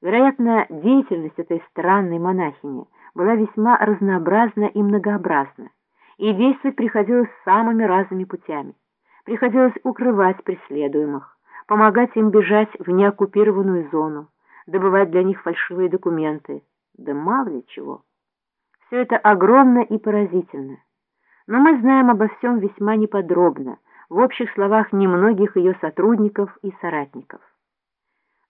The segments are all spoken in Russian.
Вероятно, деятельность этой странной монахини была весьма разнообразна и многообразна, и действовать приходилось самыми разными путями. Приходилось укрывать преследуемых, помогать им бежать в неоккупированную зону, добывать для них фальшивые документы, да мало ли чего. Все это огромно и поразительно. Но мы знаем обо всем весьма неподробно, в общих словах немногих ее сотрудников и соратников.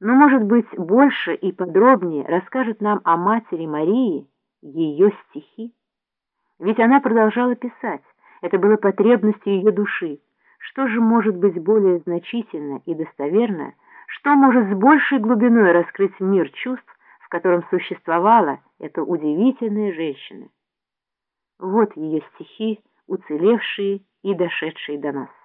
Но, может быть, больше и подробнее расскажет нам о матери Марии ее стихи. Ведь она продолжала писать, это было потребностью ее души. Что же может быть более значительно и достоверно, что может с большей глубиной раскрыть мир чувств, в котором существовала эта удивительная женщина? Вот ее стихи, уцелевшие и дошедшие до нас.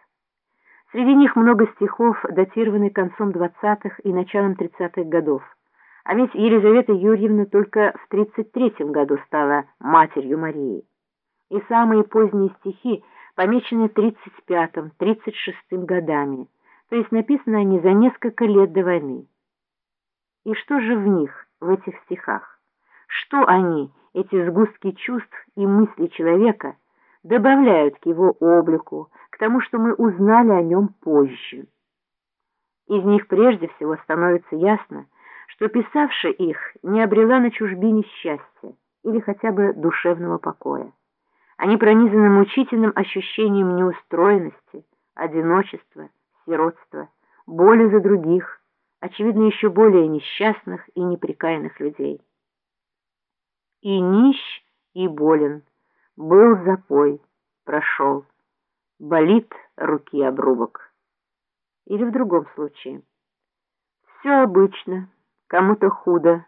Среди них много стихов, датированных концом 20-х и началом 30-х годов. А ведь Елизавета Юрьевна только в 33-м году стала матерью Марии. И самые поздние стихи помечены 35-м, 36-м годами, то есть написаны они за несколько лет до войны. И что же в них, в этих стихах? Что они, эти сгустки чувств и мыслей человека, добавляют к его облику, к тому, что мы узнали о нем позже. Из них прежде всего становится ясно, что писавшая их не обрела на чужбине счастья или хотя бы душевного покоя. Они пронизаны мучительным ощущением неустроенности, одиночества, сиротства, боли за других, очевидно, еще более несчастных и неприкаянных людей. И нищ, и болен, был запой, прошел болит руки обрубок. Или в другом случае. Все обычно, кому-то худо,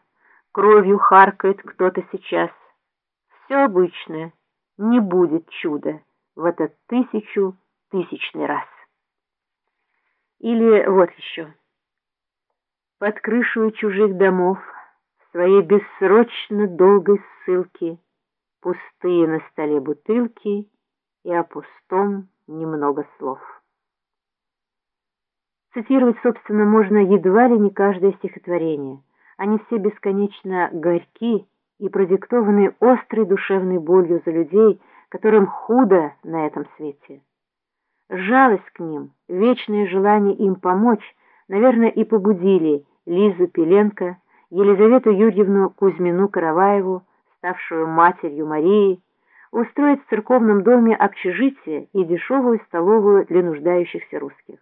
кровью харкает кто-то сейчас. Все обычное, не будет чуда в этот тысячу тысячный раз. Или вот еще. Под крышу чужих домов в своей бессрочно долгой ссылке пустые на столе бутылки и о пустом немного слов. Цитировать, собственно, можно едва ли не каждое стихотворение. Они все бесконечно горьки и продиктованы острой душевной болью за людей, которым худо на этом свете. Жалость к ним, вечное желание им помочь, наверное, и побудили Лизу Пеленко, Елизавету Юрьевну Кузьмину-Караваеву, ставшую матерью Марии, устроить в церковном доме общежитие и дешевую столовую для нуждающихся русских.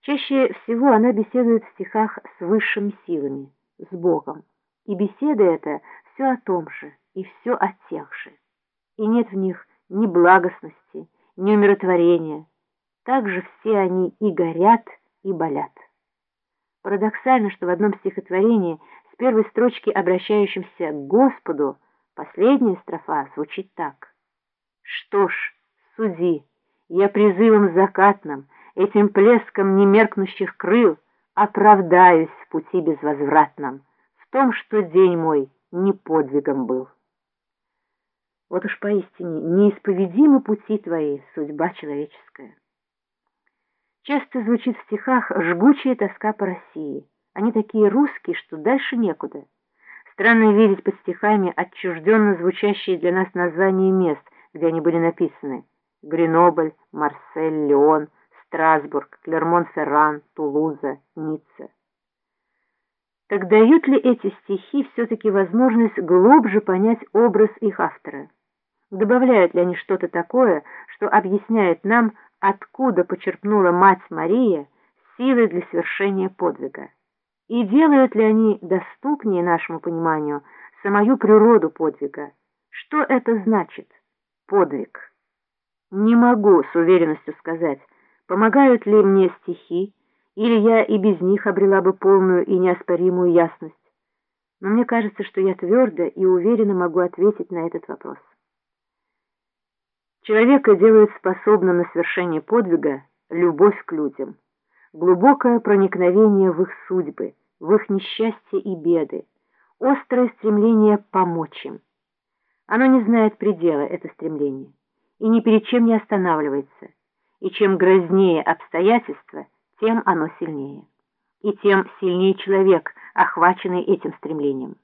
Чаще всего она беседует в стихах с высшими силами, с Богом, и беседа эта все о том же и все о тех же. И нет в них ни благостности, ни умиротворения. Также все они и горят, и болят. Парадоксально, что в одном стихотворении с первой строчки, обращающимся к Господу, Последняя строфа звучит так. Что ж, суди, я призывом закатным, этим плеском немеркнущих крыл оправдаюсь в пути безвозвратном, в том, что день мой не подвигом был. Вот уж поистине неисповедимы пути твои, судьба человеческая. Часто звучит в стихах жгучая тоска по России. Они такие русские, что дальше некуда. Странно видеть под стихами отчужденно звучащие для нас названия мест, где они были написаны. Гренобль, Марсель, Леон, Страсбург, Клермон-Ферран, Тулуза, Ницца. Так дают ли эти стихи все-таки возможность глубже понять образ их автора? Добавляют ли они что-то такое, что объясняет нам, откуда почерпнула мать Мария силы для совершения подвига? И делают ли они доступнее нашему пониманию самую природу подвига? Что это значит? Подвиг. Не могу с уверенностью сказать, помогают ли мне стихи, или я и без них обрела бы полную и неоспоримую ясность. Но мне кажется, что я твердо и уверенно могу ответить на этот вопрос. Человека делает способным на совершение подвига любовь к людям глубокое проникновение в их судьбы, в их несчастья и беды, острое стремление помочь им. Оно не знает предела, это стремление, и ни перед чем не останавливается, и чем грознее обстоятельства, тем оно сильнее. И тем сильнее человек, охваченные этим стремлением.